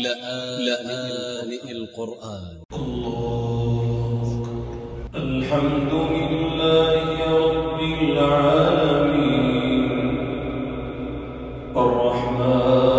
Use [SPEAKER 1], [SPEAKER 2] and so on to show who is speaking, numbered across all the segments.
[SPEAKER 1] لآن القرآن.
[SPEAKER 2] الله الحمد لله رب العالمين. الرحمن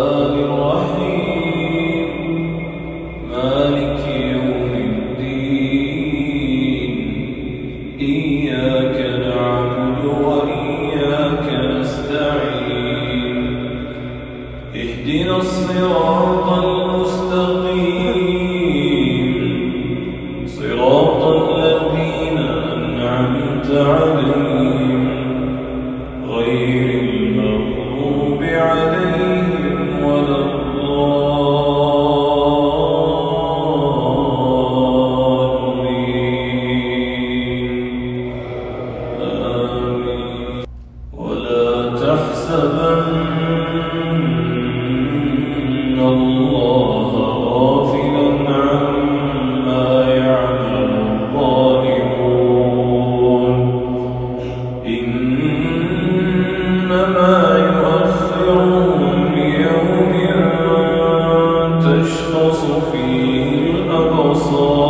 [SPEAKER 2] الأبصار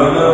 [SPEAKER 2] Amen.